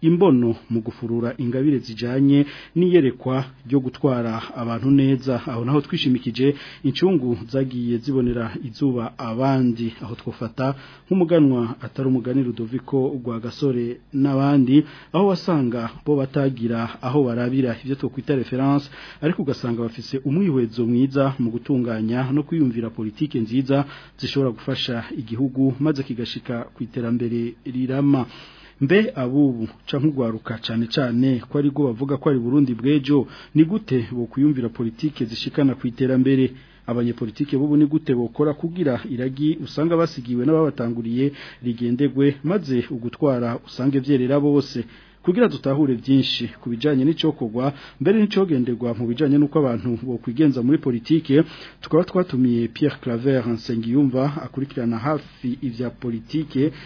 imbono mu gufurura ingabire zijyanye n'iyerekwa ryo gutwara abantu neza aho naho twishimikije incungu zagiye zibonera izuba abandi aho twafata nk'umuganwa atari umugani Rudoviko rwa gasore n'abandi aho wasanga bo batagira aho barabira ibyo twakwita reference ariko ugasanga bafise umwihwezo mwiza mu gutunganya no kwiyumvira politike nziza zishobora gufasha igihugu maze kigashika ku iterambere rirama mbe abubu ca nkugwaruka cyane cyane ko ari rwo bavuga ko ari Burundi bwejo ni gute bo kuyumvira politike zishikana ku iterambere abanyepolitike bubu ni gute bokora kugira iragi usanga basigiwe n'ababatanguriye rigendegwe maze ugutwara usange byerera bose kugira dutahure byinshi ku bijyanye n'icyokogwa mbere n'icyogenderwa mu bijyanye n'uko abantu bakwigenza muri politike tukaba twatumiye Pierre Claver Nsengiyumva akurikirana hafi ibya politike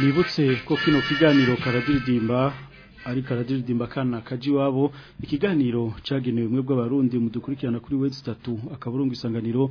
Mwibutse ko kino kiganiro karadiridimba ari karadiridimba kana kaji wabo ikiganiro cagenewe mwe bw'abarundi mudukurikirana kuri wezi 3 akaburungu isanganiro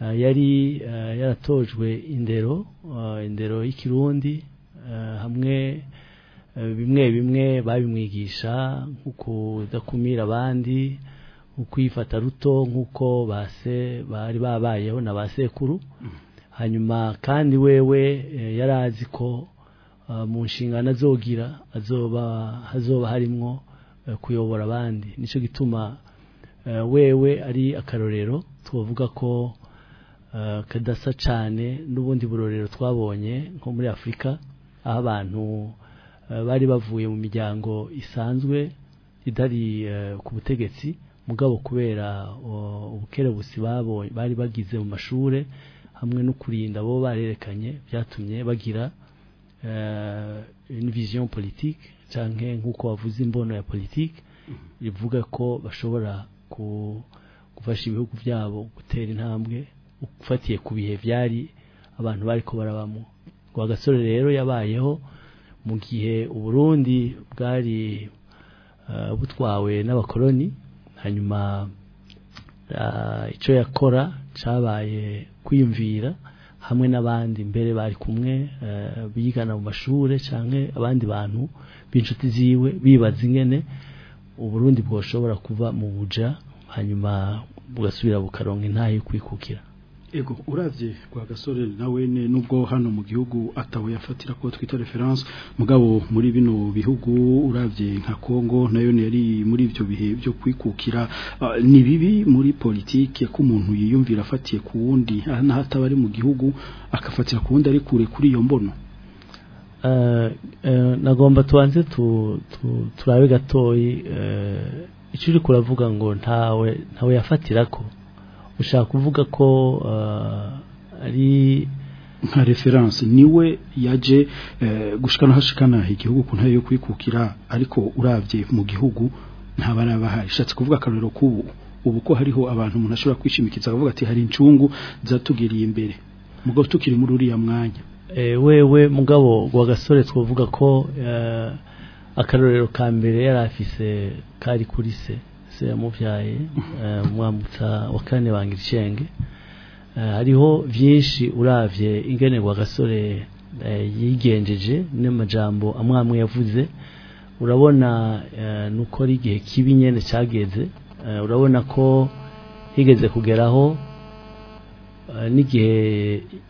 Uh, yari uh, yaratojwe indero uh, indero y'ikirundi hamwe bimwe bimwe babimwigisha nkuko kudakumira abandi ukwifata ruto nk'uko base bari babayeho na ba sekuru hanyuma kandi wewe yari azi ko mu nshingano azogira azoba hazoba harimo kuyobora abandi nicyo gituma wewe ari akarorero twavuga ko Eh, kadasa cyane n'ubundi burorero twabonye nko muri afurika aho abantu eh, bari bavuye mu miryango isanzwe idari eh, ku butegetsi mugabo kubera ubukerebusi bari bagize mu mashuri hamwe no kurinda bo barerekanye byatumye bagira une vision politique cyangwa nk'uko wavuze imbono ya politiki mm-hmm. ivuga ko bashobora gufasha ibihugu byabo gutera intambwe ufatiye ku bihe byari abantu bari ko barabamo ngo agasore rero yabayeho mu gihe uburundi bwari eh, butwawe n'abakoloni hanyuma eh, icyo yakora cyabaye kwiyumvira hamwe n'abandi mbere bari kumwe eh, bigana mu mashuri cyangwa abandi bantu b'inshuti ziwe bibaza ingene uburundi bwashobora kuva mu buja hanyuma bugasubira bukaronka intahe yo kwikukira ego urabye kwa gasore nawe nubwo hano mu gihugu atawe yafatira ko twita reference mugabo muri bino bihugu urabye nka Kongo nayo yari muri ibyo bihe byo kwikukira ah, ni bibi muri politike ko umuntu yiyumvira afatiye ku wundi ah, n'ahataba ari mu gihugu akafatira ku wundi ari kure kuri iyo mbono eh, eh, nagomba tubanze turabe gatoyi eh, icyo uri kuravuga ngo ntawe ntawe yafatira ko ushaka kuvuga ko uh, ari nka referanse niwe yaje uh, gushikana hashikana igihugu ku yo kwikukira ariko urabye mu gihugu ntabara bahari shatse kuvuga akarero k'ubu ubu ko hariho abantu umuntu ashobora kwishimikiza akavuga ati hari incungu zatugiriye imbere mugabo tukiri muri uriya mwanya eh, wewe mugabo wa gasore twavuga ko uh, akarorero ka mbere yari afise kari kuri se se yamubyaye eh, mwambutsa wa kane banga eh, hariho byinshi urabye ingene wa gasore eh, yigenjeje n'amajambo amwamwe yavuze urabona nuko ari igihe kibi nyine cyageze urabona ko higeze kugeraho n'igihe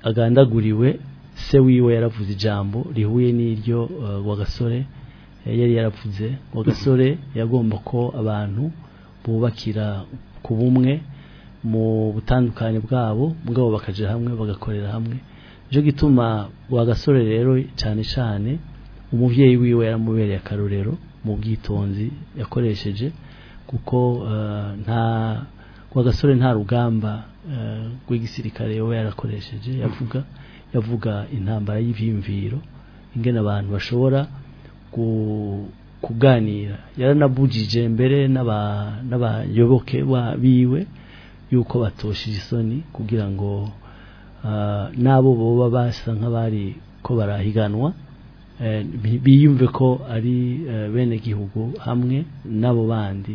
agandaguriwe se wiwe yaravuze ijambo rihuye n'iryo wa gasore yari yaravuze wa gasore yagomba ko abantu bubakira ku bumwe mu butandukanye bwabo bwabo bakajya hamwe bagakorera hamwe nicyo gituma wa gasore rero cyane cyane umubyeyi wiwe yaramubereye akarorero mu bwitonzi yakoresheje kuko eh, nta wa gasore nta rugamba eh, rw'igisirikare we yarakoresheje yavuga yavuga intambara y'ibyiyumviro ingena abantu bashobora ku kuganira yaranabujije mbere n'abayoboke biwe yuko batoshije isoni kugira ngo ah, n'abo baba basa nk'abari ko barahiganwa eh, biyumve ko ari eh, bene gihugu hamwe n'abo bandi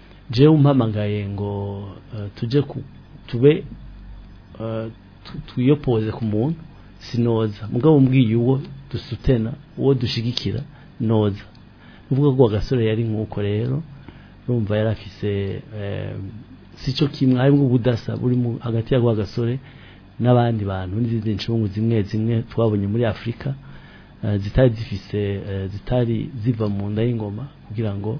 jewe umpamagaye ngo eh, tujye tube twiyopoze ku muntu sinoza mugabo mbwiye uwo dusutena uwo dushigikira noza uvuga ko agasore yari nk'uko rero urumva yari afise eh, si cyo kimwe harimo ubudasa burimo hagati ya y'ako gasore n'abandi bantu n'izindi nshungu zimwe zimwe twabonye muri afurika eh, zitari zifise eh, zitari ziva mu nda y'ingoma kugira ngo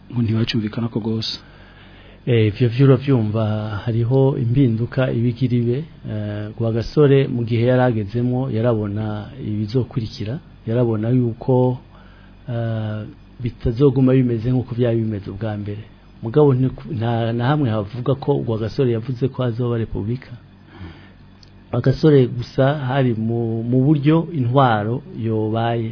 ngo ntiwacumvikana ko rwose eh, ibyo byo byumva hariho impinduka ibigiriwe eh, rwagasore mu gihe yari yarabona ibizokurikira yarabona yuko bitazoguma bimeze nk'uko byari bimeze ubwa mbere mugabo nta hamwe havuga ko rwagasore yavuze ko azoba repubulika agasore gusa hari mu buryo intwaro yobaye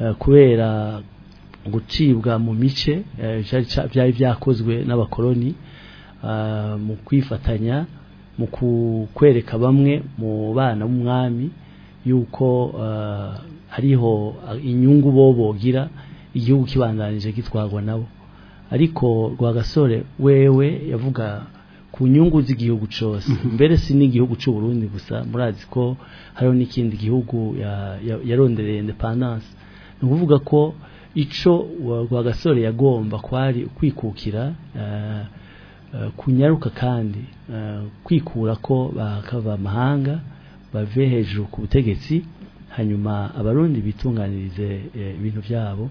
eh, kubera gucibwa mu mice byari byakozwe n'abakoloni mu kwifatanya mu kwereka bamwe mu bana b'umwami yuko hariho inyungu bo bogira igihugu kibandanije gitwarwa nabo ariko rwagasore wewe yavuga ku nyungu z'igihugu cyose mhm. mbere si n'igihugu cy'u Burundi gusa murazi ko hariho n'ikindi gihugu yarondereye independanse ni ukuvuga ko icyo rwagasore yagomba kwari kwikukira eh, eh, kunyaruka kandi eh, kwikura ko bakava amahanga bave hejuru ku butegetsi hanyuma abarundi bitunganirize ibintu byabo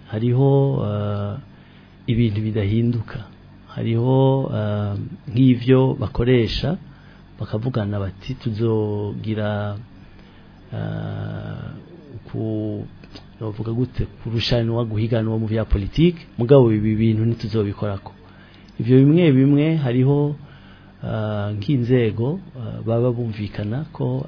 hariho ibintu bidahinduka hariho nk'ibyo bakoresha bakavugana bati tuzogira bavuga gute kurushanwa guhiganwa mu bya politiki mugabo ibi bintu ntituzobikorako ibyo bimwe bimwe hariho uh, nk'inzego uh, baba bumvikana ko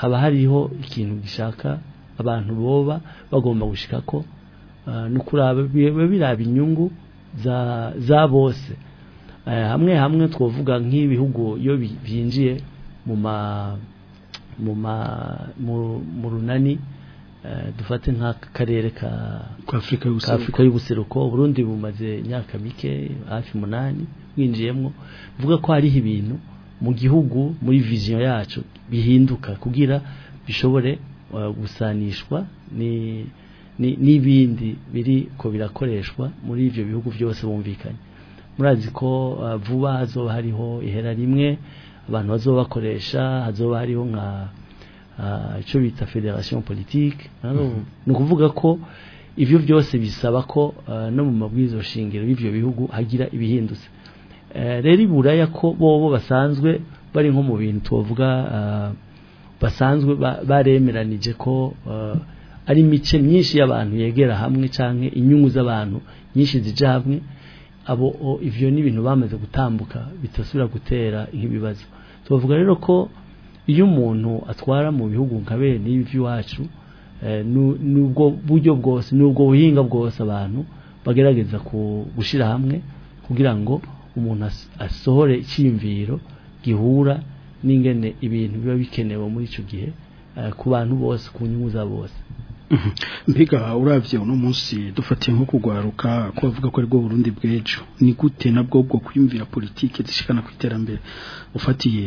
haba hariho ikintu gishaka abantu boba bagomba gushika ko eh, ni biraba inyungu za za bose eh, hamwe hamwe twavuga nk'ibihugu iyo byinjiye mu mu mu runani eh, dufate nk'akarere ka afurika y'ubuseruko uburundi bumaze imyaka mike hafi munani winjiyemo bivuga ko hariho ibintu mu gihugu muri viziyo yacu bihinduka kugira bishobore uh, gusanishwa n'ibindi biri ko birakoreshwa muri ibyo bihugu byose bumvikanye murazi ko uh, vuba hazoba hariho ihera rimwe abantu bazoba bakoresha hazoba hariho nka uh, icyo bita federation politique mhm. ni ukuvuga ko ibyo byose bisaba ko no mu mabwiriza shingiro y'ibyo bihugu hagira ibihindutse Eh, rero buraya ko bobo basanzwe bari nko mu bintu tubavuga eh, basanzwe baremeranije ko eh, ari imice myinshi y'abantu yegera hamwe cyangwa inyungu z'abantu nyinshi zijya hamwe abo ibyo ni ibintu bamaze gutambuka bitasubira gutera nk'ibibazo tubavuga rero ko iyo umuntu atwara mu bihugu nka bene iby'iwacu n'ubwo buryo bwose n'ubwo buhinga bwose abantu bagerageza gushyira hamwe kugira ngo umuntu asohore icyiyumviro gihura n'ingene ibintu biba bikenewe muri icyo gihe eh, ku bantu bose ku nyungu za bose mhm. mbega urabye uno munsi dufatiye nko kugwaruka ko bavuga ko ari bwo burundi bw'ejo ni gute nabwo bwo kwiyumvira politiki zishikana ku iterambere ufatiye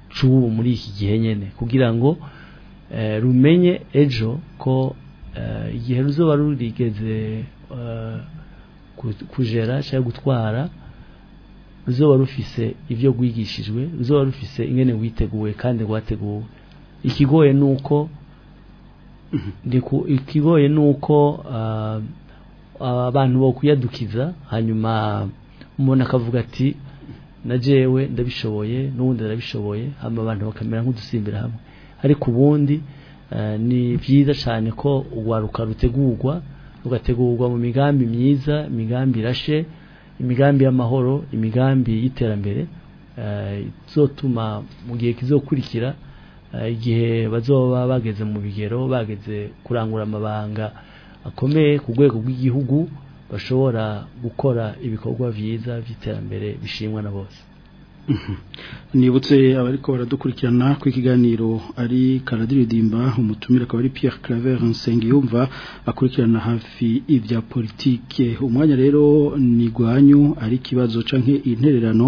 cy'ubu muri iki gihe nyine kugira ngo rumenye ejo ko igihe ruzuba rurigeze kujera cyangwa gutwara ruzoba rufise ibyo rwigishijwe ruzoba rufise ingene witeguwe kandi rwateguwe ikigoye nuko uko ikigoye nuko uko ah, abantu bo kuyadukiza hanyuma umuntu akavuga ati na ndabishoboye n'ubundi arabishoboye hanyuma abantu bakamera nk'udusimbira hamwe ariko ubundi eh, ni byiza cyane ko urwaruka rutegurwa rugategurwa mu migambi myiza imigambi irashe imigambi y'amahoro imigambi y'iterambere eh, izotuma mu gihe kizokurikira eh, igihe bazoba bageze mu bigero bageze kurangura amabanga akomeye ku rwego rw'igihugu bashobora gukora ibikorwa byiza by'iterambere bishimwa na bose nibutse abariko baradukurikirana ku ikiganiro ari karadiridimba umutumire akaba ari Pierre Claver Nsengiyumva akurikirana hafi ibya politike umwanya rero ni gwanyu ari kibazo canke intererano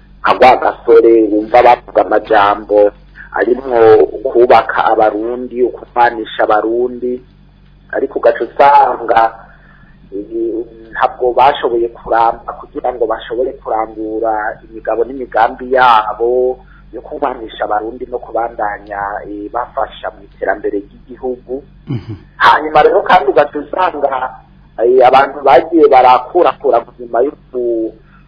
nka gasore wumva bavuga amajambo arimo kubaka abarundi ukumanisha abarundi ariko ugaca usanga ntabwo bashoboye kuramba kugira ngo bashobore kurambura imigabo n'imigambi yabo yo kubanisha abarundi no kubandanya e, bafasha mu iterambere ry'igihugu mhm. hanyuma rero kandi ugaca usanga e, abantu bagiye barakurakura nyuma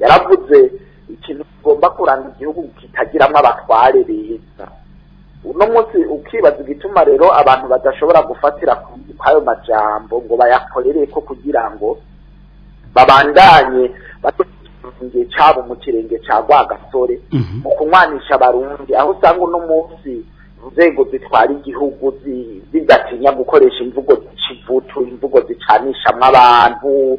yaravuze ikintu tugomba kuranga igihugu kitagiramo abatware beza uno munsi ukibaza igituma rero abantu badashobora gufatira kwayo majambo ngo bayakorere ko kugira ngo babandanye batunge cyabo mu kirenge cya Rwagasore mhm. mu kunywanisha abarundi aho usanga uno munsi inzego zitwara igihugu zidatinya gukoresha imvugo z'ikivutu imvugo zicanishamo abantu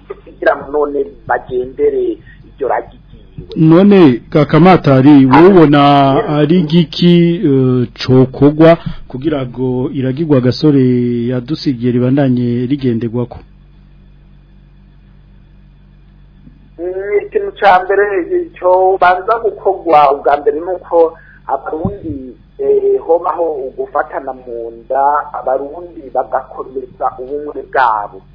kugira ngo none bagendere iryo ragi none kakamatari wowe ubona ari igiki eh, cokogwa kugira ngo iragirwe agasore yadusigiye ribandanye rigenderwako ni eh, ikintu cya mbere icyo ubanza gukorwa ubwa mbere ni uko abarundi eh, homaho ugufatana mu nda abarundi bagakomeza ubumwe bwabo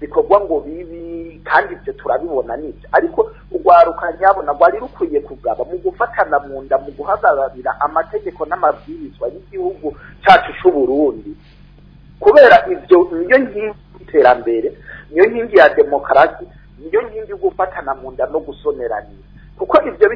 bikorwa ngo bibi kandi ibyo turabibona n'ibyo ariko urwaruka nyabona rwari rukwiye kugaba mu gufatana mu nda mu guhagararira amategeko n'amabwirizwa y'igihugu cyacu cy'u Burundi kubera ibyo niyo nkingi y'iterambere niyo nkingi ya demokarasi niyo nkingi yo gufatana mu nda no gusoneranira kuko ibyo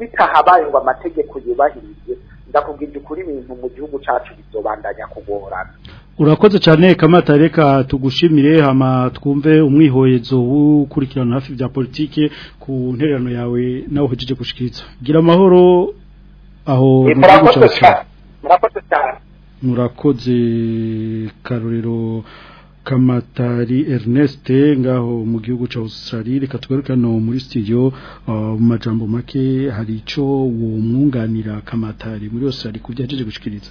bitahabaye ngo amategeko yubahirizwe ndakubwira ukuri ibintu mu gihugu cyacu bizobandanya kugorana urakoze cyane kamata reka tugushimire hama twumve umwihoyezo w'ukurikirana hafi bya politike ku ntererano yawe nawe uhejeje gushyikirizwa gira amahoro aho murakoze cyane murakoze karorero kamatari Ernest ngaho mu gihugu cya Australia reka tugaruke no muri studio uh, mu majambo make hari ico wo kamatari muri Australia kuvyajeje gushikiriza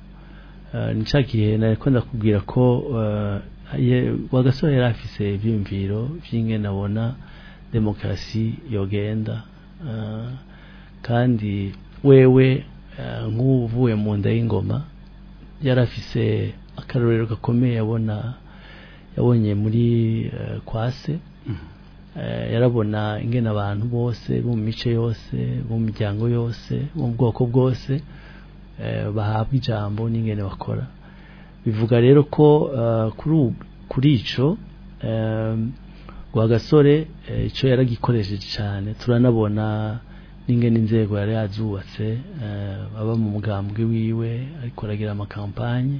Eh, nshakiriye nakwenda kubwira ko eh, wagasore yari afise ibyiyumviro by'ingene abona demokarasi yogenda eh, kandi wewe nk'uvuye mu nda y'ingoma yari afise akarorero gakomeye yabona yabonye muri kwase yarabona ingene abantu bose bo mu mice yose bo mu miryango yose bo mu bwoko bwose Eh, bahabwa ijambo n'ingene bakora bivuga rero ko eh, kuri icyo eh, gasore icyo yaragikoresheje cyane turanabona n'ingene inzego yari yazubatse baba mu mugambwe wiwe ariko aragira amakampanye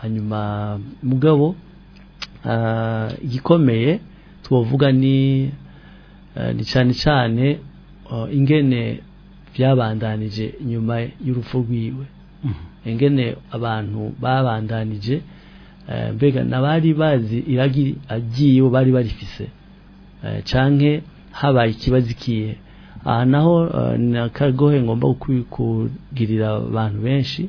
hanyuma mugabo igikomeye twavuga ni ni cyane cyane ingene byabandanije nyuma y'urupfu rwiwe Mm-hmm. engene abantu babandanije eh, mbega n'abari bazi iragi agiye bari barifise eh, canke habaye ikibazo ikihe aha naho eh, ni akagohe ngomba kugirira abantu benshi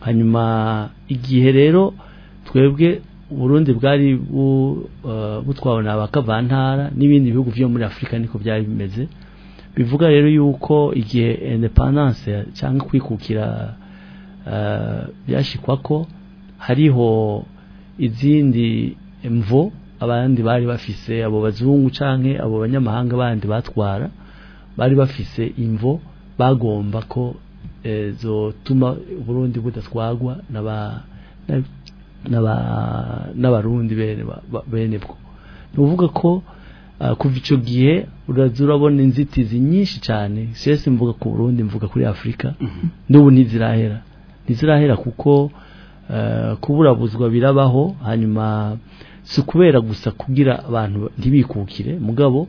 hanyuma igihe rero twebwe uburundi bwari eh, butwawe na bakavantara n'ibindi bihugu byo muri afurika niko byari bimeze bivuga rero yuko igihe independence cyangwa kwikukira eh, byashyikwa ko hariho izindi mvo abandi bari bafise abo bazungu canke abo banyamahanga bandi batwara bari bafise imvo bagomba ko eh, zotuma uburundi budatwarwa n'abarundi bene bwo ni ukuvuga ko ah, kuva icyo gihe urabona inzitizi nyinshi cyane siyasi mvuga ku burundi mvuga kuri afurika mhm. n'ubu ntizirahera ntizirahera kuko eh, kuburabuzwa birabaho hanyuma si kubera gusa kugira abantu ntibikukire mugabo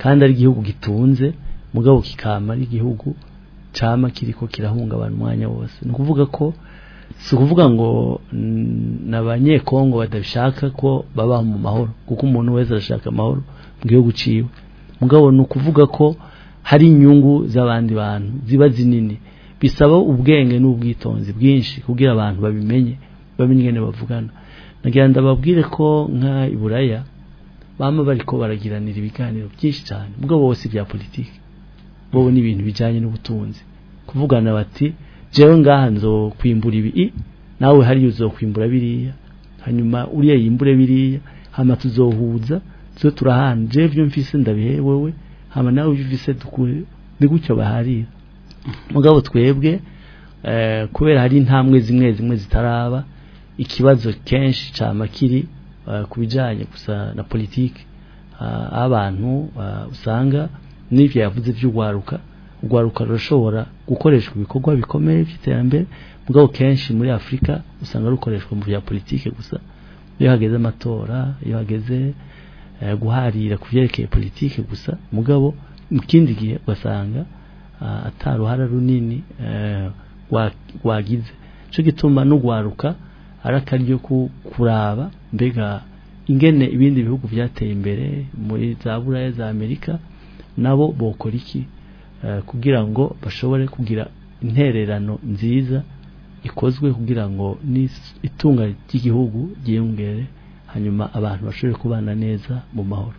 kandi ari igihugu gitunze mugabo kikama ari igihugu cyama kiriko kirahungabana umwanya wose ni ukuvuga ko si ukuvuga ngo na ba nyekongo badashaka ko baba mu mahoro kuko umuntu wese arashaka amahoro mu gihugu uciwe mugabo ni ukuvuga ko hari inyungu z'abandi bantu ziba zinini bisaba ubwenge n'ubwitonzi bwinshi kubwira abantu babimenye bamenye bavugana nagira ndababwire ko nka iburaya bamwe bari ko baragiranira ibiganiro byinshi cyane mugabo bose bya politiki bo ni ibintu bijyanye n'ubutunzi kuvugana bati jewe ngaha nzokwimbura ibi nawe hariya uzokwimbura biriya hanyuma uriya yimbure biriya hama tuzohuza zo turahana jewe ibyo mvise ndabihe wowe hama nawe ibyo mvise gutyo baharira mugabo twebwe eh, kubera hari intambwe zimwe zimwe zitaraba ikibazo kenshi cyama kiri eh, ku bijyanye gusa na politiki ah, abantu ah, usanga n'ibyo yavuze by'urwaruka urwaruka rushobora gukoreshwa ibikorwa bikomeye by'iterambere mugabo kenshi muri afurika usanga rukoreshwa mu bya politiki gusa iyo hageze amatora iyo hageze eh, guharira ku byerekeye politiki gusa mugabo mu kindi gihe ugasanga ah, atari runini eh, wagize cyo gituma n'urwaruka ari akaryo ko kuraba mbega ingene ibindi bihugu byateye imbere muri za buraya za amerika nabo bokora iki Eh, kugira ngo bashobore kugira intererano nziza ikozwe kugira ngo itunga ry'igihugu ryiyongere hanyuma abantu bashobore kubana neza mu mahoro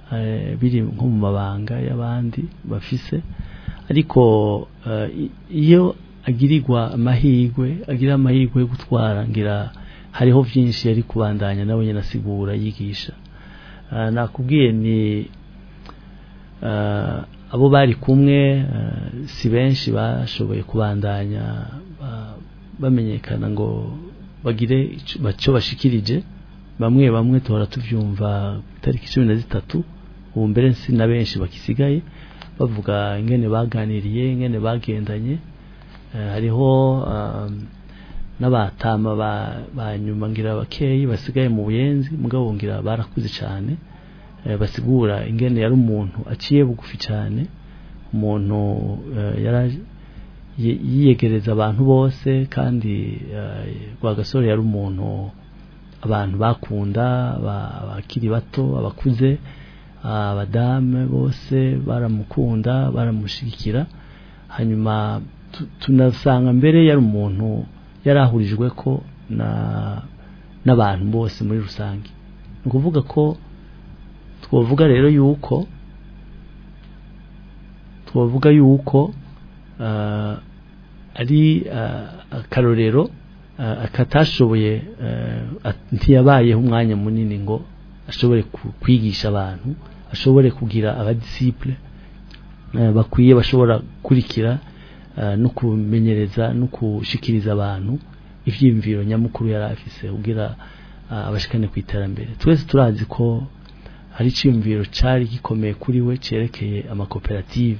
biri nko mu mabanga y'abandi bafise ariko iyo agirirwa amahirwe agira amahirwe yo gutwara ngira hariho byinshi yari kubandanya nawe nyine asigura yigisha ah, nakubwiye ni ah, abo bari kumwe ah, si benshi bashoboye kubandanya bamenyekana ngo bagire icyo bashikirije bamwe bamwe duhora tubyumva itariki cumi na zitatu ubu mbere si na benshi bakisigaye bavuga ingene baganiriye ingene bagendanye Eh, hariho um, n'abatama ba nyuma ngira abakeyi basigaye mu buyenzi mugabo ngira barakuze cyane eh, basigura ingene yari umuntu aciye bugufi cyane umuntu eh, yiyegereza abantu bose kandi rwagasore yari umuntu abantu bakunda abakiri bato abakuze abadamu bose baramukunda baramushyigikira hanyuma tunasanga mbere yari umuntu yarahurijwe ko na n'abantu bose muri rusange ni ukuvuga ko twavuga rero yuko twavuga yuko ah, ari ah, akarorero ah, akatashoboye ntiyabayeho umwanya munini ngo ashobore kwigisha abantu ashobore kugira abadisipure bakwiye bashobora gukurikira Eh, no kumenyereza no gushikiriza abantu ibyiyumviro nyamukuru yari afise ubwira eh, abashikane ku iterambere twese turazi ko hari icyiyumviro cyari gikomeye kuri we cyerekeye amakoperative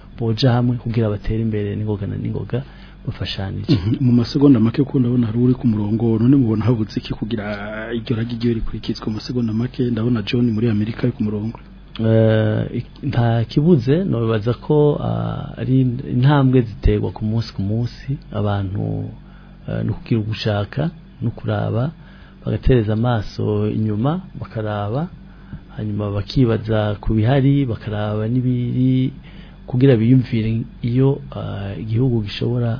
boja hamwe kugira batere imbere n'ingoga na n'ingoga bafashanije mhm. mu masegonda make ko ndabona hari uri ku murongo none mubona havutse iki kugira iryo ragi ryiwe rikurikizwa mu masegonda make ndabona John muri Amerika ku murongo Eh, nta kibuze ntibabaza ko ah, ari intambwe ziterwa ku munsi ku munsi abantu eh, ni ukubwira ugushaka no kuraba bagatereza amaso inyuma bakaraba hanyuma bakibaza ku bihari bakaraba n'ibiri kugira biyumvire iyo ah, igihugu gishobora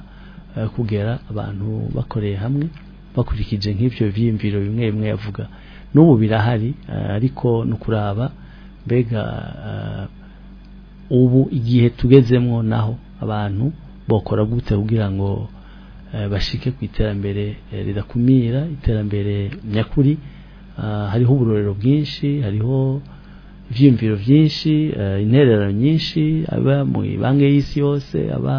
eh, kugera abantu bakoreye hamwe bakurikije nk'ibyo byiyumviro bimwe bimwe yavuga n'ubu birahari ariko ni ukuraba mbega uh, ubu igihe tugezemo naho abantu bakora gute kugira ngo uh, bashike ku iterambere uh, ridakumira iterambere nyakuri hariho uburorero bwinshi hariho ibyiyumviro byinshi intererano nyinshi aba mu ibanga y'isi yose aba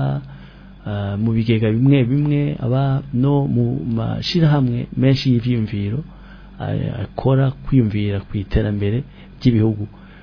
mu bigega bimwe bimwe aba no mu mashyirahamwe menshi y'ibyiyumviro akora kwiyumvira ku iterambere ry'ibihugu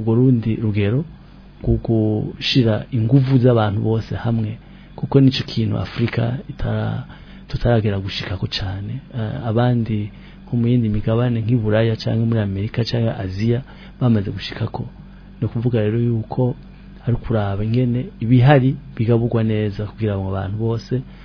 urwo rundi rugero rwo gushyira ingufu z'abantu bose hamwe kuko nicyo kintu afurika itara tutaragera gushika ko cyane eh, abandi nko mu yindi migabane nk'iburaya cyangwa muri amerika cyangwa aziya bamaze gushika ko ni ukuvuga rero yuko ari kuraba ingene ibihari bigaburwa neza kugira ngo abantu bose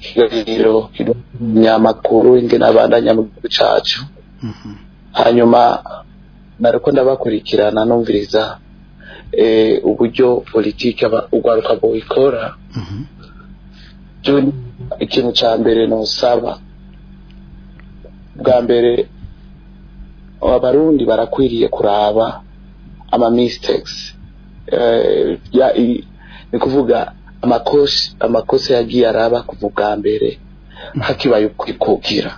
ikiganiro nyamakuru ingena nabandi mu gihugu cyacu mhm. hanyuma nariko ndabakurikirana numviriza eh, uburyo politiki urwaruka buyikora mhm. ikintu cya mbere ntusaba bwa mbere abarundi barakwiriye kuraba ama eh, ni kuvuga amakosa yagiye araba kuva ubwa mbere hakibaye ukuri kugira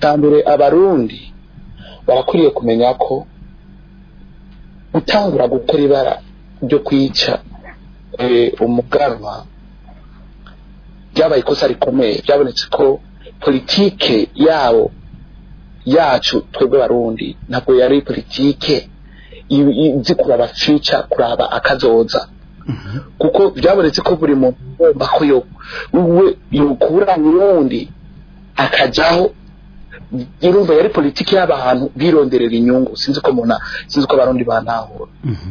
bwa mbere abarundi barakwiriye kumenya ko gutangura gukora ibara ryo kwica Eh, umuganwa byabaye ikosa rikomeye byabonetse ko politike yabo yacu twebwe barundi ntabwo yari politike izi kuraba fica kuraba akazoza mhm. kuko byabonetse ko buri muntu ugomba ko we yukura n'undi akajaho irumva yari politiki y'abantu bironderera inyungu sinzi ko muna sinzi ko abarundi bantahura mhm.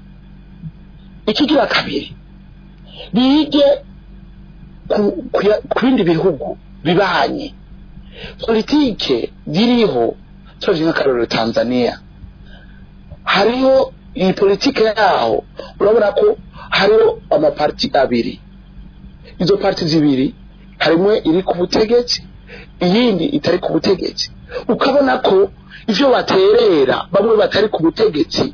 ikigira kabiri bige ku bindi bihugu bibanye politike ziriho turavye nk'akarorero tanzania hariho iyi politike yaho urabona ko hariho amaparti abiri izo parti zibiri harimo iri ku butegetsi iyindi itari ku butegetsi ukabona ko ibyo baterera bamwe batari ku butegetsi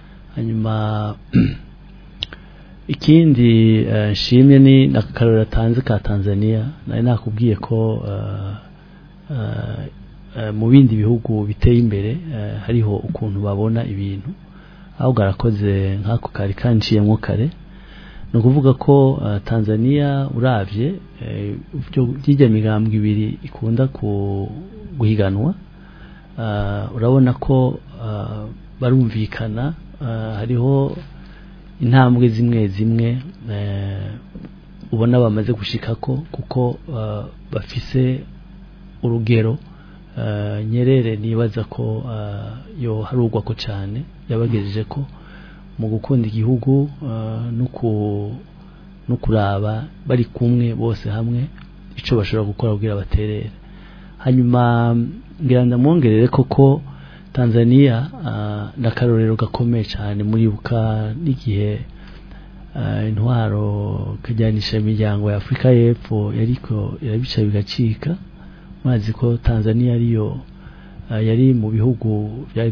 hanyuma ikindi nshimye ni akarori atanze ka tanzania nari nakubwiye ko Eh, mu bindi bihugu biteye imbere eh, hariho ukuntu babona ibintu ahubwo arakoze nk'ako kari kanciyemo kare ni ukuvuga ko eh, tanzania urabye by'ijya migambwe ibiri ikunda guhiganwa urabona ko barumvikana hariho intambwe zimwe zimwe ubona bamaze ko kuko bafise urugero nyerere nibaza ko yo uh, yoharugwa ko cyane yabagejeje ko mu gukunda igihugu uh, no kuraba bari kumwe bose hamwe icyo bashobora gukora kugira baterere hanyuma ngira ndamwongerere koko tanzaniya uh, ni akarorero gakomeye cyane muribuka n'igihe intwaro kajyanisha imiryango ya afurika y'epfo yariko irabica bigacika mwazi ko tanzania ariyo ah, yari mu bihugu byari